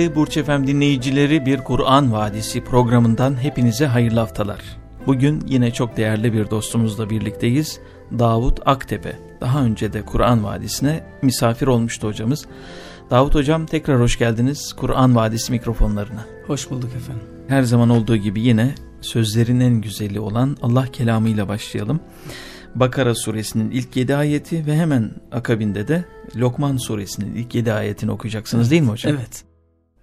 Değerli Burç Efem dinleyicileri bir Kur'an Vadisi programından hepinize hayırlı haftalar. Bugün yine çok değerli bir dostumuzla birlikteyiz. Davut Aktepe. Daha önce de Kur'an Vadisi'ne misafir olmuştu hocamız. Davut Hocam tekrar hoş geldiniz Kur'an Vadisi mikrofonlarına. Hoş bulduk efendim. Her zaman olduğu gibi yine sözlerin en güzeli olan Allah kelamıyla başlayalım. Bakara suresinin ilk 7 ayeti ve hemen akabinde de Lokman suresinin ilk 7 ayetini okuyacaksınız değil mi hocam? Evet.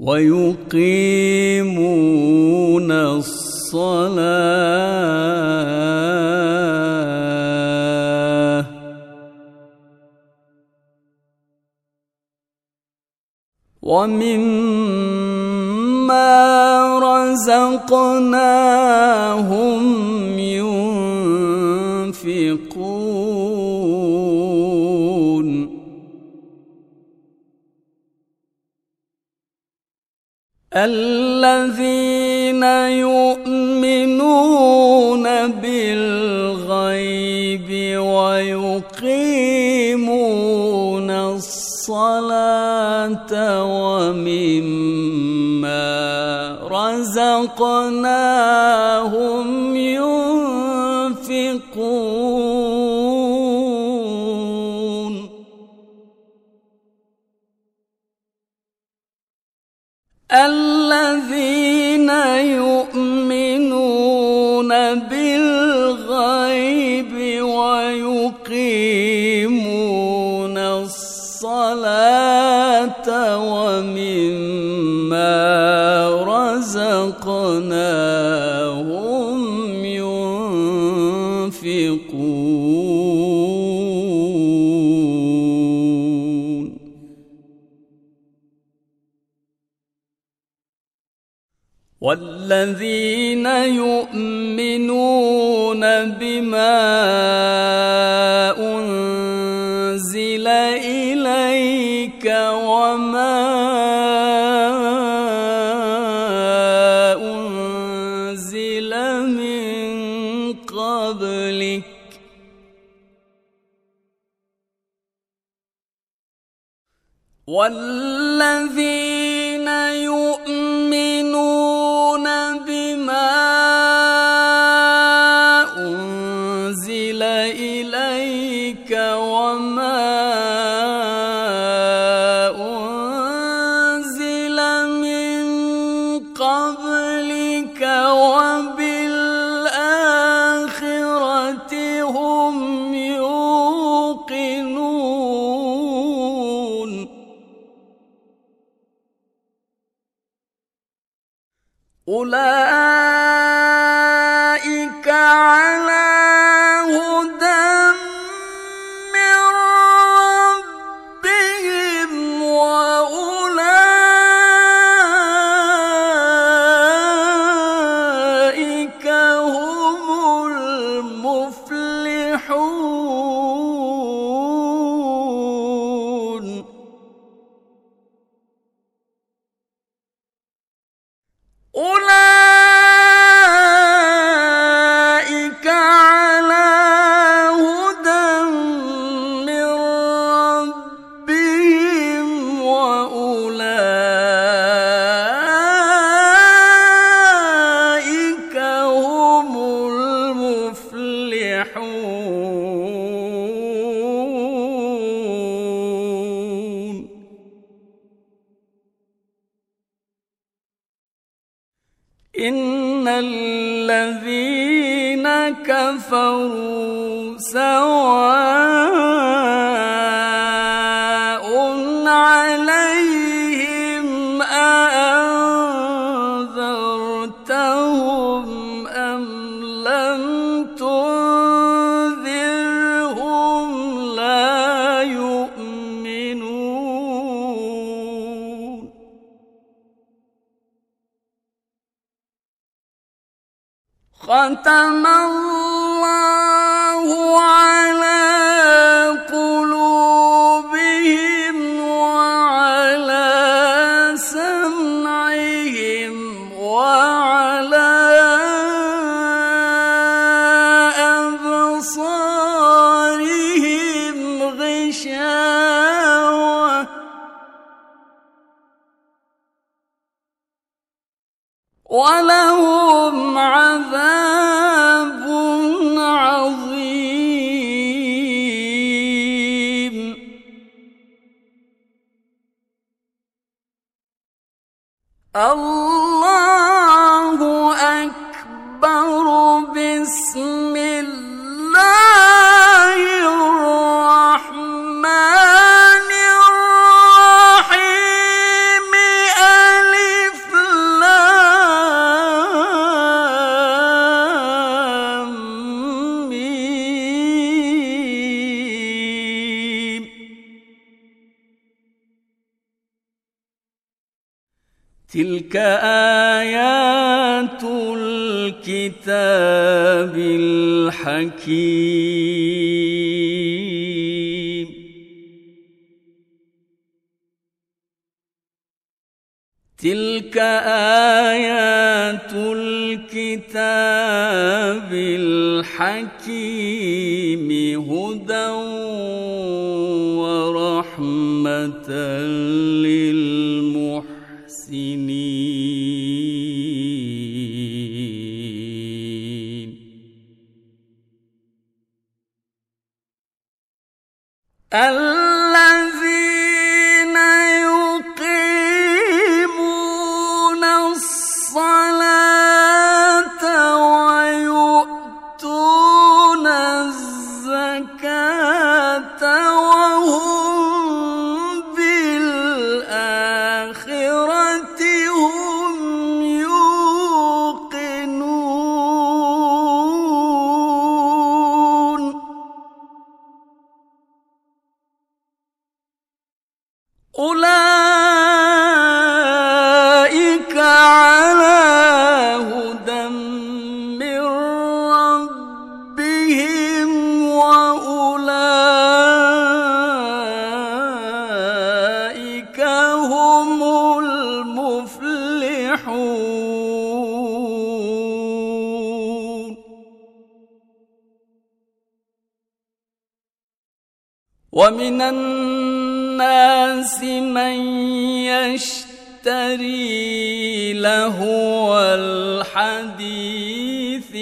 ويقيمون الصلاة. ومما رزقناه الذين يؤمنون بالغيب ويقيمون الصلاة ومما رزقناهم ينفقون والذين يؤمنون بما والذي ورحمه الحديث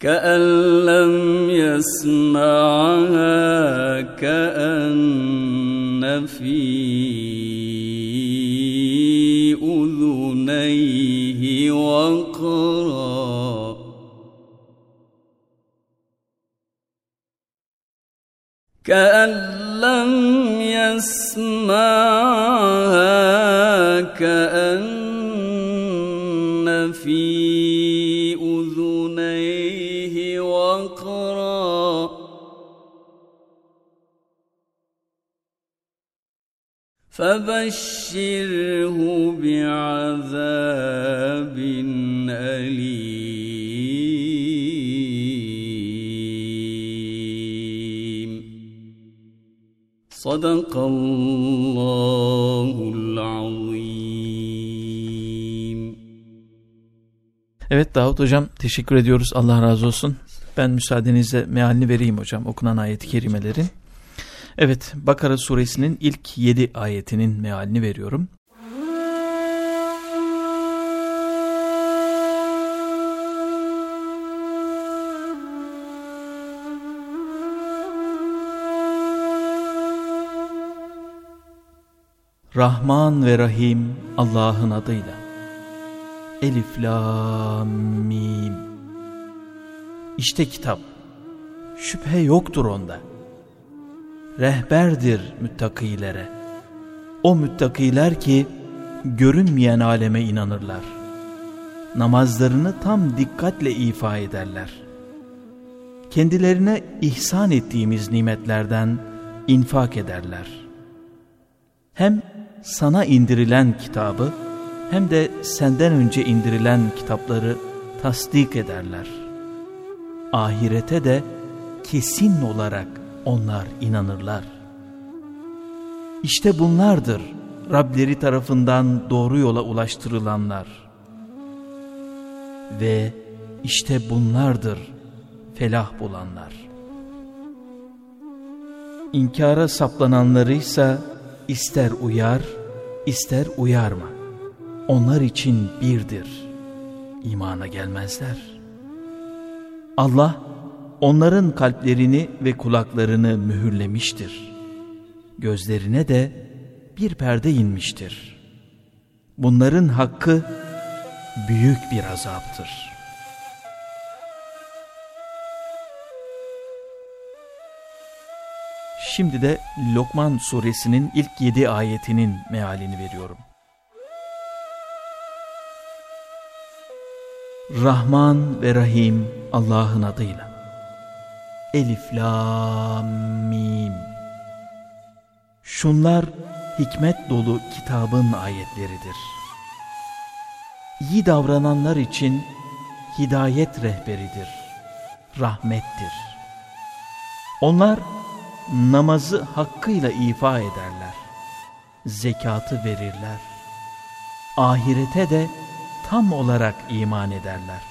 كأن لم يسمعها كأن في فبشره بعذاب أليم صدق الله العظيم Evet Davut Hocam teşekkür ediyoruz. Allah razı olsun. Ben müsaadenizle mealini vereyim hocam okunan ayet-i kerimelerin. Evet Bakara suresinin ilk 7 ayetinin mealini veriyorum. Rahman ve Rahim Allah'ın adıyla. Elif Lam Mim. İşte kitap. Şüphe yoktur onda. Rehberdir müttakilere. O müttakiler ki görünmeyen aleme inanırlar. Namazlarını tam dikkatle ifa ederler. Kendilerine ihsan ettiğimiz nimetlerden infak ederler. Hem sana indirilen kitabı hem de senden önce indirilen kitapları tasdik ederler. Ahirete de kesin olarak onlar inanırlar. İşte bunlardır Rableri tarafından doğru yola ulaştırılanlar. Ve işte bunlardır felah bulanlar. İnkara saplananlarıysa ister uyar, ister uyarma. Onlar için birdir. İmana gelmezler. Allah onların kalplerini ve kulaklarını mühürlemiştir. Gözlerine de bir perde inmiştir. Bunların hakkı büyük bir azaptır. Şimdi de Lokman suresinin ilk yedi ayetinin mealini veriyorum. Rahman ve Rahim Allah'ın adıyla. Elif, Lam, Mim. Şunlar hikmet dolu kitabın ayetleridir. İyi davrananlar için hidayet rehberidir, rahmettir. Onlar namazı hakkıyla ifa ederler, zekatı verirler, ahirete de tam olarak iman ederler.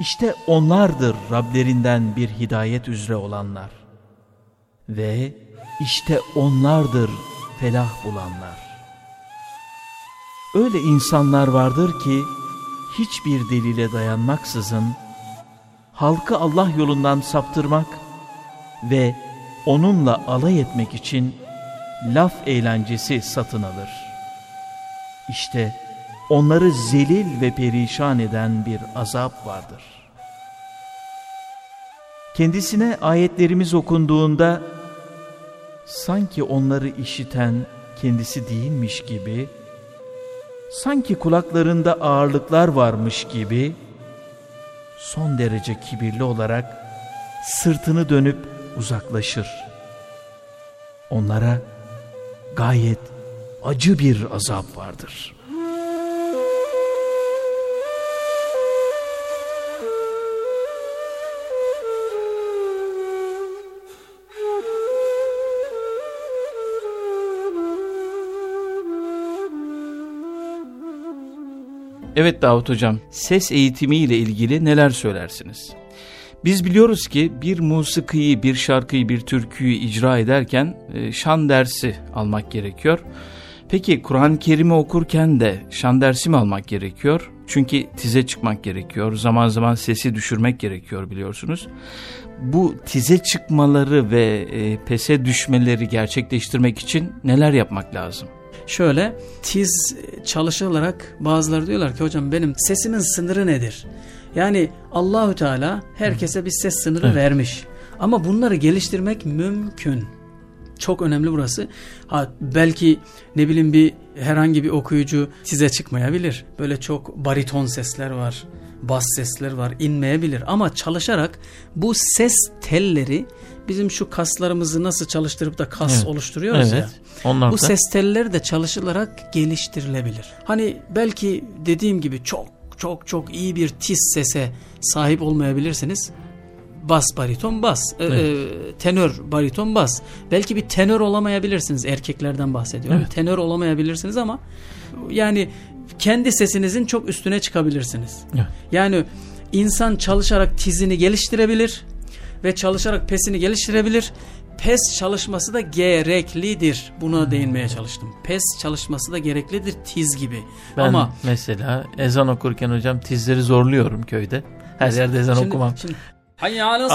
İşte onlardır Rablerinden bir hidayet üzere olanlar. Ve işte onlardır felah bulanlar. Öyle insanlar vardır ki hiçbir delile dayanmaksızın halkı Allah yolundan saptırmak ve onunla alay etmek için laf eğlencesi satın alır. İşte onları zelil ve perişan eden bir azap vardır. Kendisine ayetlerimiz okunduğunda sanki onları işiten kendisi değilmiş gibi, sanki kulaklarında ağırlıklar varmış gibi, son derece kibirli olarak sırtını dönüp uzaklaşır. Onlara gayet acı bir azap vardır.'' Evet Davut Hocam, ses eğitimi ile ilgili neler söylersiniz? Biz biliyoruz ki bir musikiyi, bir şarkıyı, bir türküyü icra ederken e, şan dersi almak gerekiyor. Peki Kur'an-ı Kerim'i okurken de şan dersi mi almak gerekiyor? Çünkü tize çıkmak gerekiyor, zaman zaman sesi düşürmek gerekiyor biliyorsunuz. Bu tize çıkmaları ve e, pese düşmeleri gerçekleştirmek için neler yapmak lazım? Şöyle tiz çalışılarak bazıları diyorlar ki hocam benim sesimin sınırı nedir? Yani Allahü Teala herkese bir ses sınırı evet. vermiş. Ama bunları geliştirmek mümkün. Çok önemli burası. Ha, belki ne bileyim bir herhangi bir okuyucu size çıkmayabilir. Böyle çok bariton sesler var, bas sesler var, inmeyebilir. Ama çalışarak bu ses telleri bizim şu kaslarımızı nasıl çalıştırıp da kas evet. oluşturuyoruz evet. ya. Onlar bu ses telleri de çalışılarak geliştirilebilir. Hani belki dediğim gibi çok çok çok iyi bir tiz sese sahip olmayabilirsiniz. Bas bariton bas, e, evet. e, tenör bariton bas. Belki bir tenör olamayabilirsiniz erkeklerden bahsediyorum. Evet. Tenör olamayabilirsiniz ama yani kendi sesinizin çok üstüne çıkabilirsiniz. Evet. Yani insan çalışarak tizini geliştirebilir ve çalışarak pesini geliştirebilir. PES çalışması da gereklidir. Buna hmm. değinmeye çalıştım. PES çalışması da gereklidir tiz gibi. Ben Ama mesela ezan okurken hocam tizleri zorluyorum köyde. Her yerde ezan şimdi, okumam. Şimdi, Hayya Ama...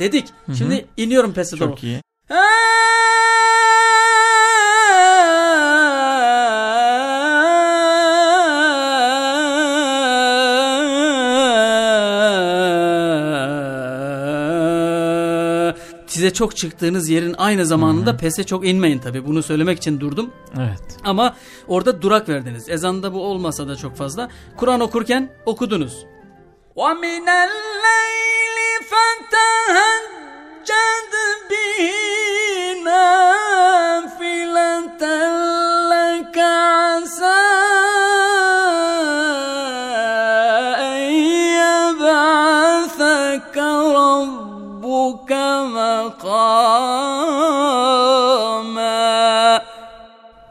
dedik. Hı -hı. Şimdi iniyorum pesi doğru. Çok iyi. size çok çıktığınız yerin aynı zamanında Hı -hı. pese çok inmeyin tabi. Bunu söylemek için durdum. Evet. Ama orada durak verdiniz. Ezanda bu olmasa da çok fazla. Kur'an okurken okudunuz. وَمِنَ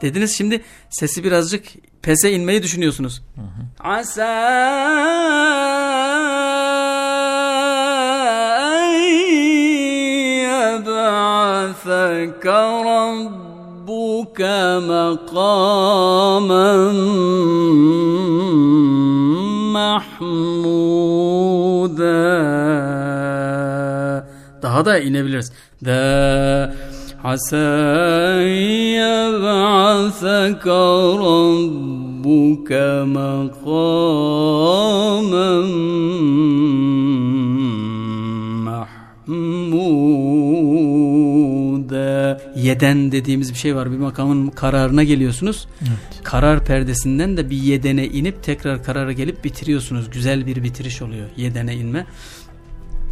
Dediniz şimdi sesi birazcık pese inmeyi düşünüyorsunuz. Asa يبعثك ربك مقاما محمودا daha da inebiliriz. Da yeb'asaka rabbuka maqaman yeden dediğimiz bir şey var. Bir makamın kararına geliyorsunuz. Evet. Karar perdesinden de bir yedene inip tekrar karara gelip bitiriyorsunuz. Güzel bir bitiriş oluyor yedene inme.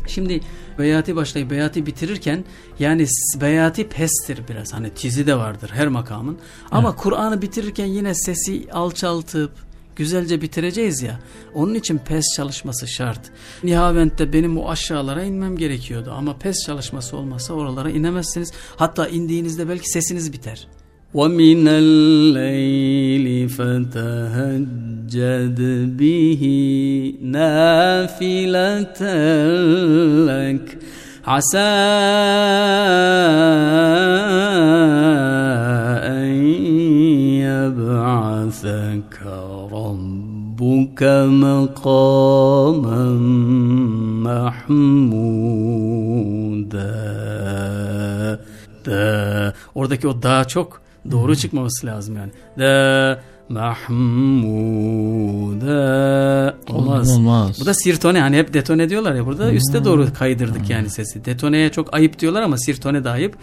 Şimdi beyati başlayıp beyati bitirirken yani beyati pestir biraz. Hani tizi de vardır her makamın. Ama evet. Kur'an'ı bitirirken yine sesi alçaltıp güzelce bitireceğiz ya. Onun için PES çalışması şart. Nihavent'te benim o aşağılara inmem gerekiyordu. Ama PES çalışması olmasa oralara inemezsiniz. Hatta indiğinizde belki sesiniz biter. ومن الليل فتهجد به نافلة لك. عسى أن يبعثك ربك مقاما محمودا. da, oradaki o daha çok doğru çıkmaması lazım yani. Da Mahmuda olmaz. Olmaz. Bu da sirtone hani hep detone diyorlar ya burada üste doğru kaydırdık yani sesi. Detoneye çok ayıp diyorlar ama sirtone de ayıp.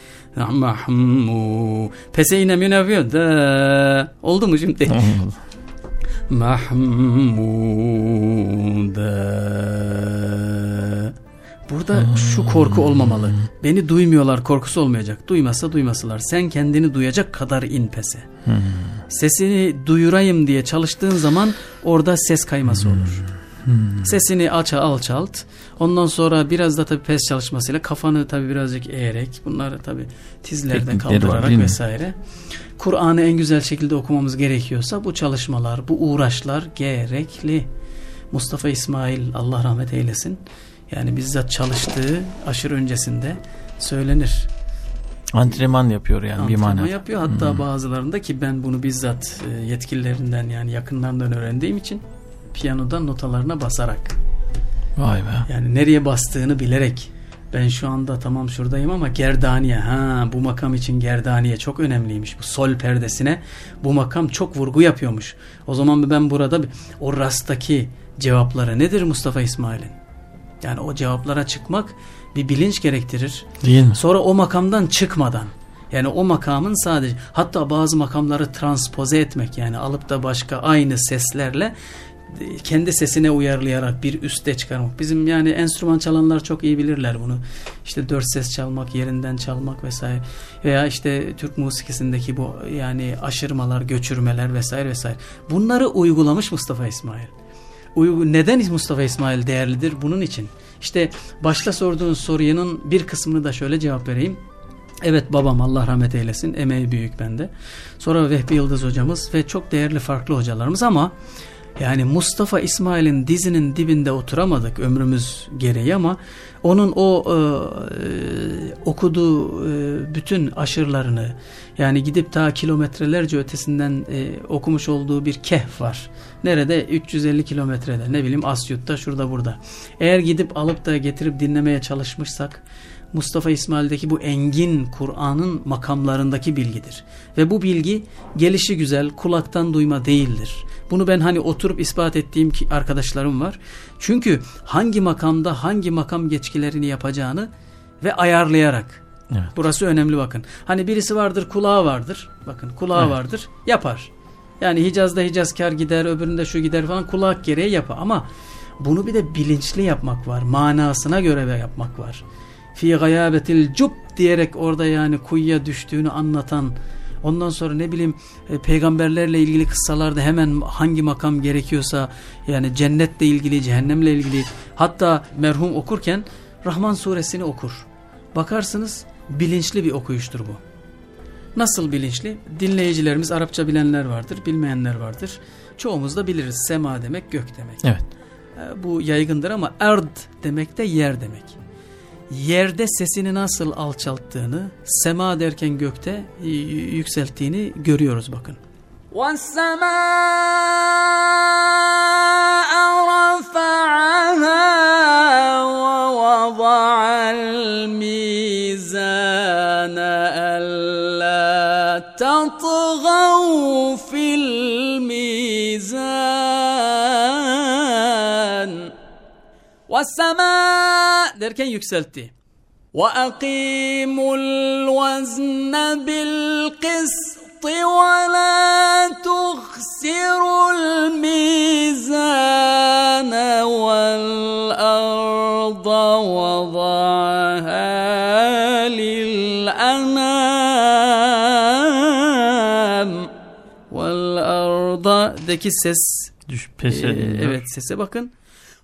Mahmu. Pese inemiyor ne yapıyor? Da. Oldu mu şimdi? Mahmuda. Burada şu korku olmamalı. Beni duymuyorlar korkusu olmayacak. Duymasa duymasalar. Sen kendini duyacak kadar in pese. Sesini duyurayım diye çalıştığın zaman orada ses kayması olur. Sesini alça alçalt. Ondan sonra biraz da tabii pes çalışmasıyla kafanı tabii birazcık eğerek bunları tabii tizlerden var, kaldırarak mi? vesaire. Kur'an'ı en güzel şekilde okumamız gerekiyorsa bu çalışmalar, bu uğraşlar gerekli. Mustafa İsmail Allah rahmet eylesin. Yani bizzat çalıştığı aşırı öncesinde söylenir. Antrenman yapıyor yani bir Antrenman manada. yapıyor. Hatta bazılarında ki ben bunu bizzat e, yetkililerinden yani yakınlarından öğrendiğim için piyanodan notalarına basarak Vay be. yani nereye bastığını bilerek ben şu anda tamam şuradayım ama gerdaniye ha bu makam için gerdaniye çok önemliymiş bu sol perdesine bu makam çok vurgu yapıyormuş o zaman ben burada bir- o rastaki cevapları nedir Mustafa İsmail'in yani o cevaplara çıkmak bir bilinç gerektirir Değil mi? Sonra o makamdan çıkmadan yani o makamın sadece hatta bazı makamları transpoze etmek yani alıp da başka aynı seslerle kendi sesine uyarlayarak bir üste çıkarmak. Bizim yani enstrüman çalanlar çok iyi bilirler bunu. İşte dört ses çalmak, yerinden çalmak vesaire veya işte Türk musikisindeki bu yani aşırmalar, göçürmeler vesaire vesaire. Bunları uygulamış Mustafa İsmail. Neden Mustafa İsmail değerlidir? Bunun için. İşte başta sorduğun sorunun bir kısmını da şöyle cevap vereyim. Evet babam Allah rahmet eylesin emeği büyük bende. Sonra Vehbi Yıldız hocamız ve çok değerli farklı hocalarımız ama yani Mustafa İsmail'in dizinin dibinde oturamadık ömrümüz gereği ama onun o e, okuduğu e, bütün aşırlarını yani gidip ta kilometrelerce ötesinden e, okumuş olduğu bir kehf var. Nerede? 350 kilometrede ne bileyim Asyut'ta şurada burada. Eğer gidip alıp da getirip dinlemeye çalışmışsak Mustafa İsmail'deki bu engin Kur'an'ın makamlarındaki bilgidir. Ve bu bilgi gelişi güzel kulaktan duyma değildir. Bunu ben hani oturup ispat ettiğim ki arkadaşlarım var. Çünkü hangi makamda hangi makam geçkilerini yapacağını ve ayarlayarak. Evet. Burası önemli bakın. Hani birisi vardır kulağı vardır. Bakın kulağı Evet. vardır yapar. Yani Hicaz'da Hicazkar gider öbüründe şu gider falan kulak gereği yapar. Ama bunu bir de bilinçli yapmak var. Manasına göre yapmak var. Fi gayabetil cub diyerek orada yani kuyuya düştüğünü anlatan Ondan sonra ne bileyim e, peygamberlerle ilgili kıssalarda hemen hangi makam gerekiyorsa yani cennetle ilgili, cehennemle ilgili hatta merhum okurken Rahman suresini okur. Bakarsınız bilinçli bir okuyuştur bu. Nasıl bilinçli? Dinleyicilerimiz Arapça bilenler vardır, bilmeyenler vardır. Çoğumuz da biliriz. Sema demek gök demek. Evet. E, Bu yaygındır ama erd demek de yer demek Yerde sesini nasıl alçalttığını, sema derken gökte y- yükselttiğini görüyoruz bakın. والسماء رفعها ووضع الميزان ألا تطغوا في الميزان Vessemaa derken yükseltti. وأقيموا الوزن بالقسط ولا تخسروا الميزان والأرض وضعها للأنام والarda'daki ses Düş, pes e, ediliyor. evet sese bakın.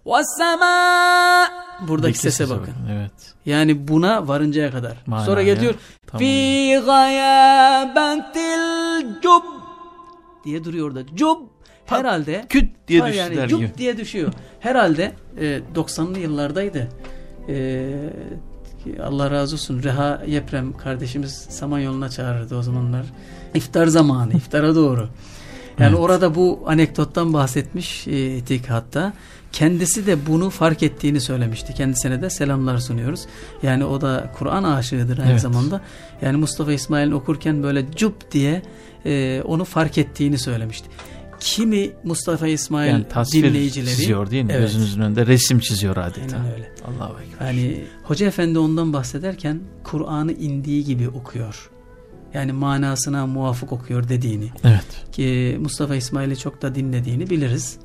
والسماء Buradaki Peki sese bakın. Evet. Yani buna varıncaya kadar. Manaya. Sonra geliyor Tamam. في غيابة الجب diye duruyor orada. Cub herhalde Küt diye Ha, düştüler yani cub gibi. diye düşüyor. Herhalde e, 90'lı yıllardaydı. E, Allah razı olsun Reha Yeprem kardeşimiz Samanyolu'na çağırırdı o zamanlar. İftar zamanı, iftara doğru. Yani Evet. orada bu anekdottan bahsetmiş e, itikatta. Kendisi de bunu fark ettiğini söylemişti. Kendisine de selamlar sunuyoruz. Yani o da Kur'an aşığıdır aynı Evet. zamanda. Yani Mustafa İsmail'in okurken böyle cup diye e, onu fark ettiğini söylemişti. Kimi Mustafa İsmail Yani tasvir dinleyicileri çiziyor değil mi? Evet. Gözünüzün önünde resim çiziyor adeta. Aynen öyle. Allahu Ekber. Yani Hoca Efendi ondan bahsederken Kur'an'ı indiği gibi okuyor. Yani manasına muvafık okuyor dediğini Evet. ki Mustafa İsmail'i çok da dinlediğini biliriz.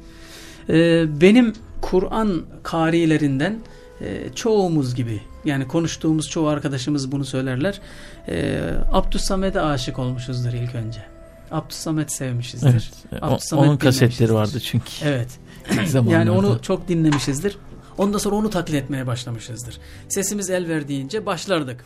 Ee, benim Kur'an karilerinden e, çoğumuz gibi yani konuştuğumuz çoğu arkadaşımız bunu söylerler. E, Abdüssamed'e aşık olmuşuzdur ilk önce. Abdüssamed sevmişizdir. Evet. O- Abdüssamed onun kasetleri vardı çünkü. Evet. Yani onu çok dinlemişizdir. Ondan sonra onu taklit etmeye başlamışızdır. Sesimiz el verdiğince başlardık.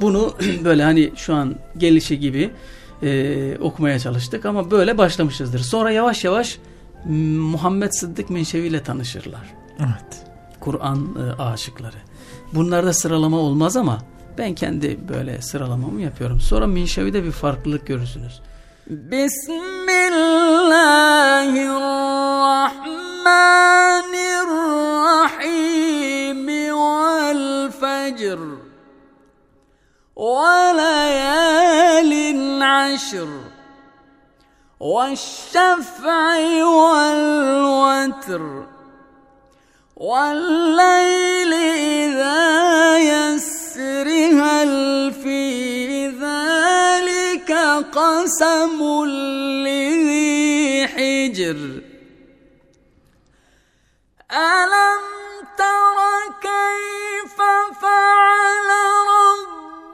Bunu böyle hani şu an gelişi gibi e, okumaya çalıştık ama böyle başlamışızdır. Sonra yavaş yavaş Muhammed Sıddık Menşevi ile tanışırlar. Evet. Kur'an e, aşıkları. Bunlarda sıralama olmaz ama ben kendi böyle sıralamamı yapıyorum. Sonra Minşevi'de bir farklılık görürsünüz. Bismillahirrahmanirrahim. وليال عشر والشفع والوتر والليل إذا يسر هل في ذلك قسم لذي حجر ألم تر كيف فعل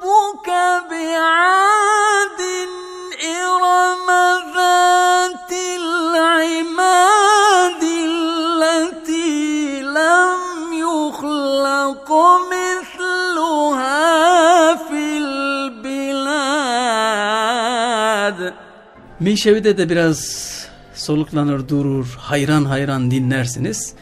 ربك بعاد إرم ذات العماد التي لم يخلق مثلها في البلاد Minşevi'de de biraz soluklanır durur, hayran hayran dinlersiniz.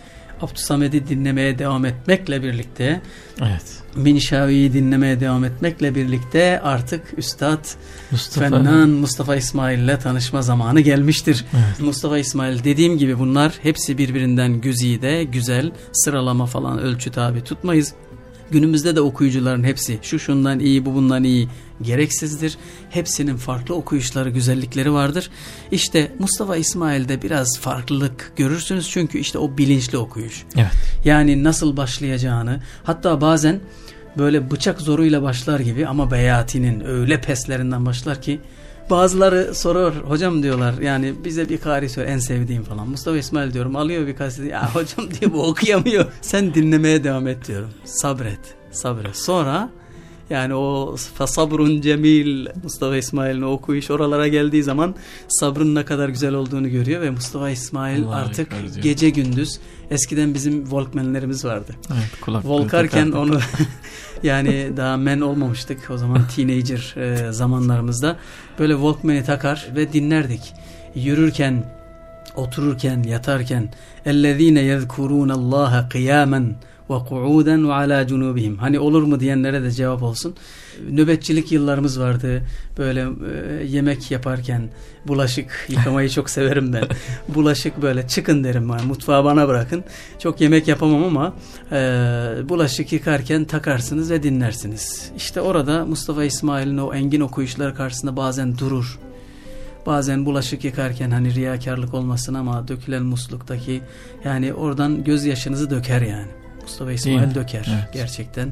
Abdüsamed'i dinlemeye devam etmekle birlikte Evet. Minşavi'yi dinlemeye devam etmekle birlikte artık Üstad Mustafa. Fennan Mustafa İsmail ile tanışma zamanı gelmiştir. Evet. Mustafa İsmail dediğim gibi bunlar hepsi birbirinden güzide, güzel, sıralama falan ölçü tabi tutmayız. Günümüzde de okuyucuların hepsi şu şundan iyi bu bundan iyi gereksizdir. Hepsinin farklı okuyuşları, güzellikleri vardır. İşte Mustafa İsmail'de biraz farklılık görürsünüz çünkü işte o bilinçli okuyuş. Evet. Yani nasıl başlayacağını hatta bazen böyle bıçak zoruyla başlar gibi ama Beyati'nin öyle peslerinden başlar ki bazıları sorar hocam diyorlar yani bize bir kari söyle en sevdiğim falan. Mustafa İsmail diyorum alıyor bir kaseti ya hocam diyor bu okuyamıyor. Sen dinlemeye devam et diyorum. Sabret sabret. Sonra yani o sabrun cemil Mustafa İsmail'in okuyuş oralara geldiği zaman sabrın ne kadar güzel olduğunu görüyor ve Mustafa İsmail Allahu artık Ekber diyor. gece gündüz eskiden bizim Walkman'lerimiz vardı. Evet. Kulaklığı Volkarken takardık. onu yani daha men olmamıştık o zaman teenager e, zamanlarımızda böyle Walkman'i takar ve dinlerdik. Yürürken, otururken, yatarken اَلَّذ۪ينَ يَذْكُرُونَ اللّٰهَ قِيَامًا ve kuuden ve ala cunubihim. Hani olur mu diyenlere de cevap olsun. Nöbetçilik yıllarımız vardı. Böyle e, yemek yaparken bulaşık yıkamayı çok severim ben. bulaşık böyle çıkın derim bana. Mutfağı bana bırakın. Çok yemek yapamam ama e, bulaşık yıkarken takarsınız ve dinlersiniz. İşte orada Mustafa İsmail'in o engin okuyuşları karşısında bazen durur bazen bulaşık yıkarken hani riyakarlık olmasın ama dökülen musluktaki yani oradan gözyaşınızı döker yani. Mustafa İsmail döker Evet. gerçekten.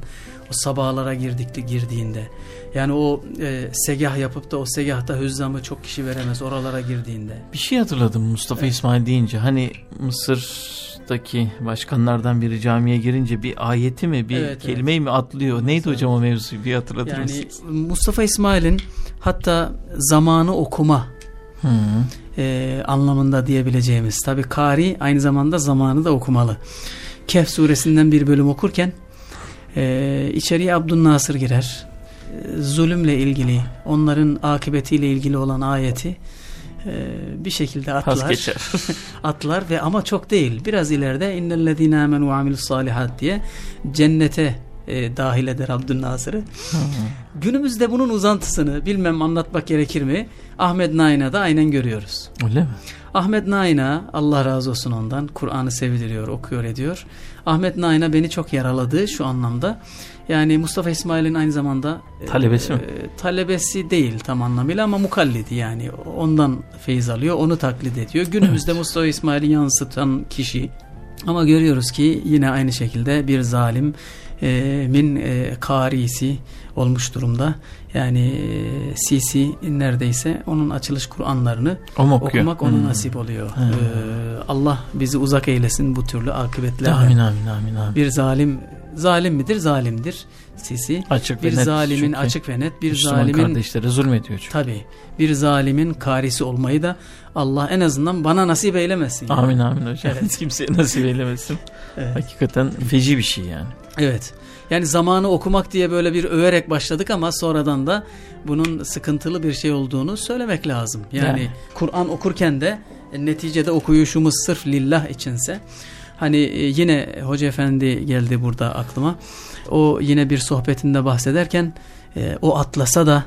O sabahlara girdikli girdiğinde. Yani o e, segah yapıp da o segahta hüzzamı çok kişi veremez oralara girdiğinde. Bir şey hatırladım Mustafa İsmail deyince. Hani Mısır Davut'taki başkanlardan biri camiye girince bir ayeti mi bir Evet, kelimeyi mi atlıyor? Neydi Evet. hocam o mevzuyu bir hatırlatır Yani mısınız? Mustafa İsmail'in hatta zamanı okuma Hı. e, anlamında diyebileceğimiz. Tabi kari aynı zamanda zamanı da okumalı. Kehf suresinden bir bölüm okurken e, içeriye Abdülnasır girer. Zulümle ilgili, onların akıbetiyle ilgili olan ayeti e, bir şekilde atlar. atlar ve ama çok değil. Biraz ileride innellezine amenu ve amilus salihat diye cennete e, dahil eder Abdülnasır'ı. Günümüzde bunun uzantısını bilmem anlatmak gerekir mi? Ahmet Nain'a da aynen görüyoruz. Öyle mi? Ahmet Nain'a Allah razı olsun ondan Kur'an'ı sevdiriyor, okuyor ediyor. Ahmet Nain'a beni çok yaraladı şu anlamda. Yani Mustafa İsmail'in aynı zamanda e, Talebesi mi? e, talebesi değil tam anlamıyla ama mukallidi yani ondan feyiz alıyor, onu taklit ediyor. Günümüzde Mustafa İsmail'i yansıtan kişi ama görüyoruz ki yine aynı şekilde bir zalim min e, karisi olmuş durumda. Yani e, Sisi neredeyse onun açılış Kur'anlarını okumak ona Hmm. nasip oluyor. Hmm. Ee, Allah bizi uzak eylesin bu türlü akıbetlerden. Amin amin amin amin. Bir zalim zalim midir? Zalimdir. Sisi. Açık Bir ve net zalimin çünkü açık ve net bir Müslüman zalimin kardeşlere zulmediyor çünkü. tabi bir zalimin karisi olmayı da Allah en azından bana nasip eylemesin. yani. Amin amin hocam. Evet. Kimseye nasip eylemesin. Evet. Hakikaten feci bir şey yani. Evet. Yani zamanı okumak diye böyle bir överek başladık ama sonradan da bunun sıkıntılı bir şey olduğunu söylemek lazım. Yani, Yani. Kur'an okurken de e, neticede okuyuşumuz sırf lillah içinse hani e, yine Hoca Efendi geldi burada aklıma. O yine bir sohbetinde bahsederken e, o atlasa da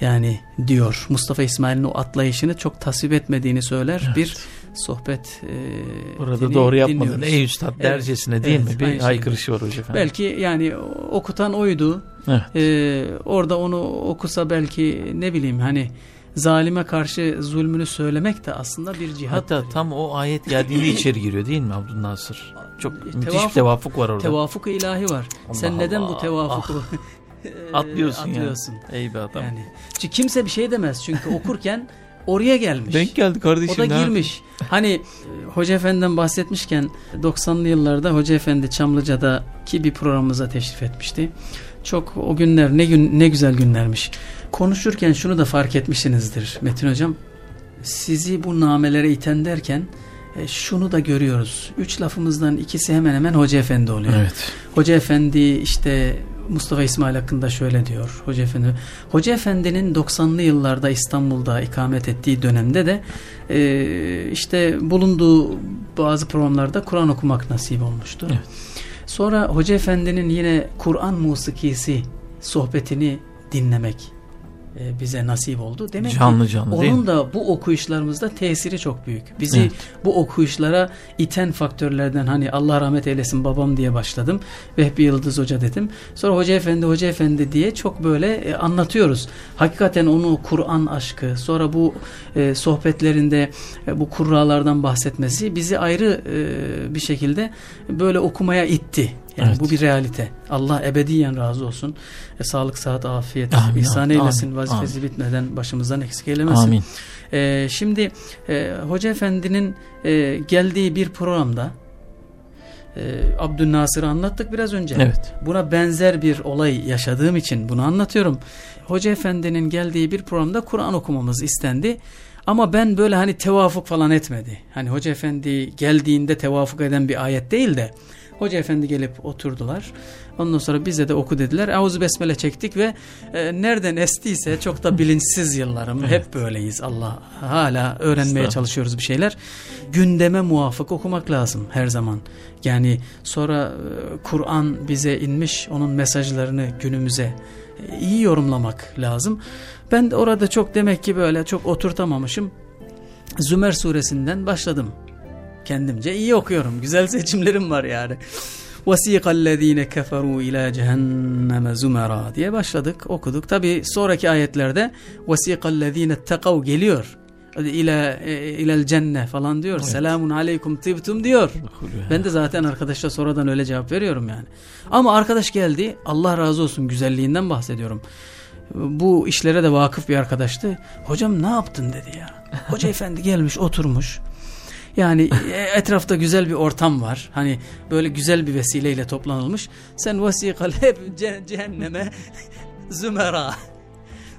yani diyor Mustafa İsmail'in o atlayışını çok tasvip etmediğini söyler. Evet. Bir sohbet e, Burada doğru yapmadın. dinliyoruz. Ey üstad Evet. dercesine değil Evet, mi? Bir haykırışı var hocam. Belki yani okutan oydu. Evet. Ee, orada onu okusa belki ne bileyim hani zalime karşı zulmünü söylemek de aslında bir cihat. Hatta tam o ayet geldiğinde içeri giriyor değil mi Abdülnasır? Çok müthiş bir Tevafuk- tevafuk var orada. Tevafuk ilahi var. Allah Sen neden bu Allah. tevafuku e, Atlıyorsun, atlıyorsun? ya. Ey be adam. Yani. Çünkü kimse bir şey demez çünkü okurken oraya gelmiş. Denk geldi kardeşim. O da girmiş. Hani e, Hoca Efendi'den bahsetmişken 90'lı yıllarda Hoca Efendi Çamlıca'daki bir programımıza teşrif etmişti. Çok o günler ne gün ne güzel günlermiş. Konuşurken şunu da fark etmişsinizdir Metin Hocam. Sizi bu namelere iten derken e, şunu da görüyoruz. Üç lafımızdan ikisi hemen hemen Hoca Efendi oluyor. Evet. Hoca Efendi işte Mustafa İsmail hakkında şöyle diyor Hoca Efendi. Hoca Efendi'nin 90'lı yıllarda İstanbul'da ikamet ettiği dönemde de e, işte bulunduğu bazı programlarda Kur'an okumak nasip olmuştu. Evet. Sonra Hoca Efendi'nin yine Kur'an musikisi sohbetini dinlemek e, bize nasip oldu. Demek Canlı ki canlı onun da bu okuyuşlarımızda tesiri çok büyük. Bizi Evet. bu okuyuşlara iten faktörlerden hani Allah rahmet eylesin babam diye başladım. Vehbi Yıldız Hoca dedim. Sonra Hoca Efendi Hoca Efendi diye çok böyle e, anlatıyoruz. Hakikaten onu Kur'an aşkı sonra bu e, sohbetlerinde e, bu kurralardan bahsetmesi bizi ayrı e, bir şekilde böyle okumaya itti. Yani Evet. bu bir realite. Allah ebediyen razı olsun. E, sağlık, sıhhat, afiyet, Amin, ihsan amin, eylesin. amin, Vazifesi bitmeden başımızdan eksik eylemesin. Amin. Ee, şimdi e, Hoca Efendi'nin e, geldiği bir programda e, Abdülnasır'ı anlattık biraz önce. Evet. Buna benzer bir olay yaşadığım için bunu anlatıyorum. Hoca Efendi'nin geldiği bir programda Kur'an okumamız istendi. Ama ben böyle hani tevafuk falan etmedi. Hani Hoca Efendi geldiğinde tevafuk eden bir ayet değil de Hoca Efendi gelip oturdular. Ondan sonra bize de oku dediler. Euzu Besmele çektik ve e, nereden estiyse çok da bilinçsiz yıllarım. Hep böyleyiz Allah. Hala öğrenmeye çalışıyoruz bir şeyler. Gündeme muvafık okumak lazım her zaman. Yani sonra e, Kur'an bize inmiş. Onun mesajlarını günümüze e, iyi yorumlamak lazım. Ben de orada çok demek ki böyle çok oturtamamışım. Zümer suresinden başladım Kendimce iyi okuyorum. Güzel seçimlerim var yani. وَسِيقَ الَّذ۪ينَ كَفَرُوا اِلَى جَهَنَّمَ زُمَرًا diye başladık, okuduk. Tabi sonraki ayetlerde وَسِيقَ الَّذ۪ينَ اتَّقَوْا geliyor. İlâ ilel cenne falan diyor. Selamun aleykum tibtum diyor. Ben de zaten arkadaşa sonradan öyle cevap veriyorum yani. Ama arkadaş geldi. Allah razı olsun güzelliğinden bahsediyorum. Bu işlere de vakıf bir arkadaştı. Hocam ne yaptın dedi ya. Hoca efendi gelmiş oturmuş. Yani e, etrafta güzel bir ortam var. Hani böyle güzel bir vesileyle toplanılmış. Sen vesikal hep ce- cehenneme zümera.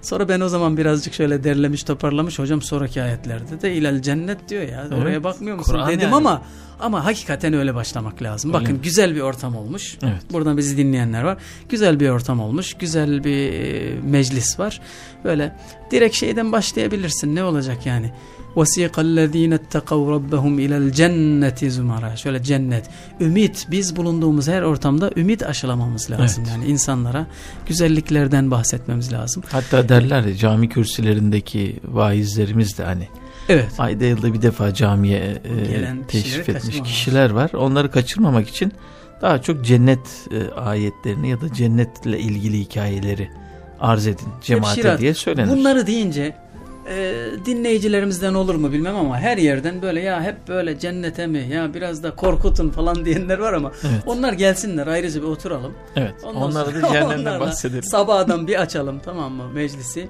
Sonra ben o zaman birazcık şöyle derlemiş toparlamış hocam sonraki ayetlerde de ilal cennet diyor ya. Evet. Oraya bakmıyor musun dedim yani. ama ama hakikaten öyle başlamak lazım. Öyle Bakın mi? güzel bir ortam olmuş. Evet. Buradan bizi dinleyenler var. Güzel bir ortam olmuş. Güzel bir e, meclis var. Böyle direkt şeyden başlayabilirsin. Ne olacak yani? وَسِيقَ الَّذ۪ينَ اتَّقَوْا رَبَّهُمْ اِلَى الْجَنَّةِ زُمَرًا Şöyle cennet. Ümit. Biz bulunduğumuz her ortamda ümit aşılamamız lazım. Evet. Yani insanlara güzelliklerden bahsetmemiz lazım. Hatta derler ya cami kürsülerindeki vaizlerimiz de hani Evet. ayda yılda bir defa camiye e, Gelen teşrif etmiş kişiler var. Onları kaçırmamak için daha çok cennet e, ayetlerini ya da cennetle ilgili hikayeleri arz edin cemaate Hemşirat, diye söylenir. Bunları deyince e, dinleyicilerimizden olur mu bilmem ama her yerden böyle ya hep böyle cennete mi ya biraz da korkutun falan diyenler var ama Evet. onlar gelsinler ayrıca bir oturalım. Evet. Ondan Onlara da cehennemden bahsedelim. Sabahdan bir açalım tamam mı meclisi.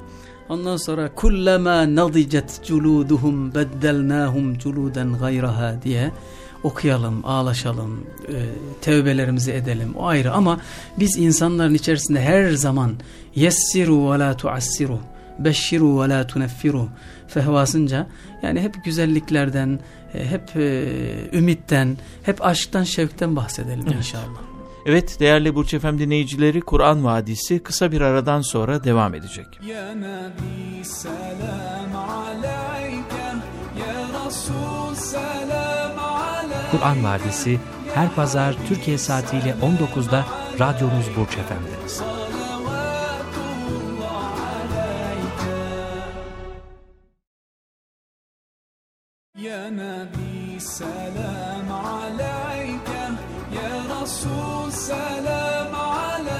Ondan sonra kullama nadicet culuduhum beddelnahum culuden gayraha diye okuyalım, ağlaşalım, e, tevbelerimizi edelim. O ayrı ama biz insanların içerisinde her zaman yessiru ve la tuassiru, beşşiru ve la tuneffiru fehvasınca yani hep güzelliklerden, e, hep e, ümitten, hep aşktan, şevkten bahsedelim Evet. inşallah. Evet değerli Burç Efem dinleyicileri Kur'an Vadisi kısa bir aradan sonra devam edecek. Ya Nebi selam. Kur'an Vadisi her pazar Türkiye saatiyle 19'da radyonuz Burç Efem'de. Ya Nebi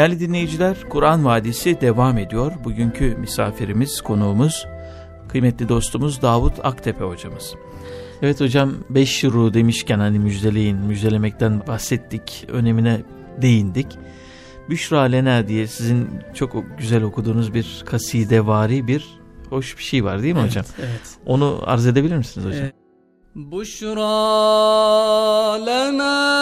Değerli dinleyiciler, Kur'an Vadisi devam ediyor. Bugünkü misafirimiz, konuğumuz, kıymetli dostumuz Davut Aktepe hocamız. Evet hocam, beş şuru demişken hani müjdeleyin, müjdelemekten bahsettik, önemine değindik. Büşra Lena diye sizin çok güzel okuduğunuz bir kasidevari bir hoş bir şey var değil mi evet, hocam? Evet. Onu arz edebilir misiniz hocam? Evet. Büşra Lena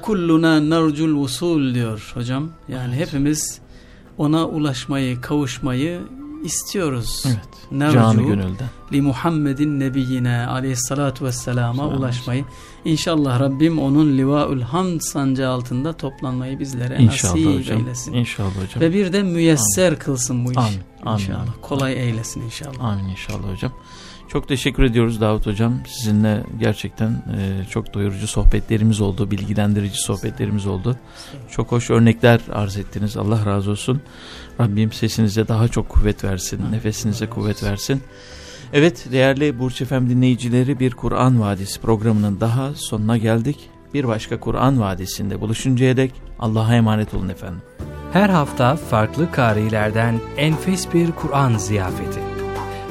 kulluna narcul usul diyor hocam. Yani hepimiz ona ulaşmayı, kavuşmayı istiyoruz. Evet. Narcu Canı gönülden. li Muhammedin nebiyyine aleyhissalatu vesselama Selam ulaşmayı. İnşallah Rabbim onun livaül hamd sancağı altında toplanmayı bizlere İnşallah nasip hocam. eylesin. İnşallah hocam. Ve bir de müyesser kılsın bu iş. Amin. Amin. İnşallah. Kolay eylesin inşallah. Amin inşallah hocam. Çok teşekkür ediyoruz Davut hocam. Sizinle gerçekten e, çok doyurucu sohbetlerimiz oldu, bilgilendirici sohbetlerimiz oldu. Çok hoş örnekler arz ettiniz. Allah razı olsun. Rabbim sesinize daha çok kuvvet versin, nefesinize kuvvet versin. Evet değerli Burç Efem dinleyicileri bir Kur'an Vadisi programının daha sonuna geldik. Bir başka Kur'an Vadisi'nde buluşuncaya dek Allah'a emanet olun efendim. Her hafta farklı karilerden enfes bir Kur'an ziyafeti.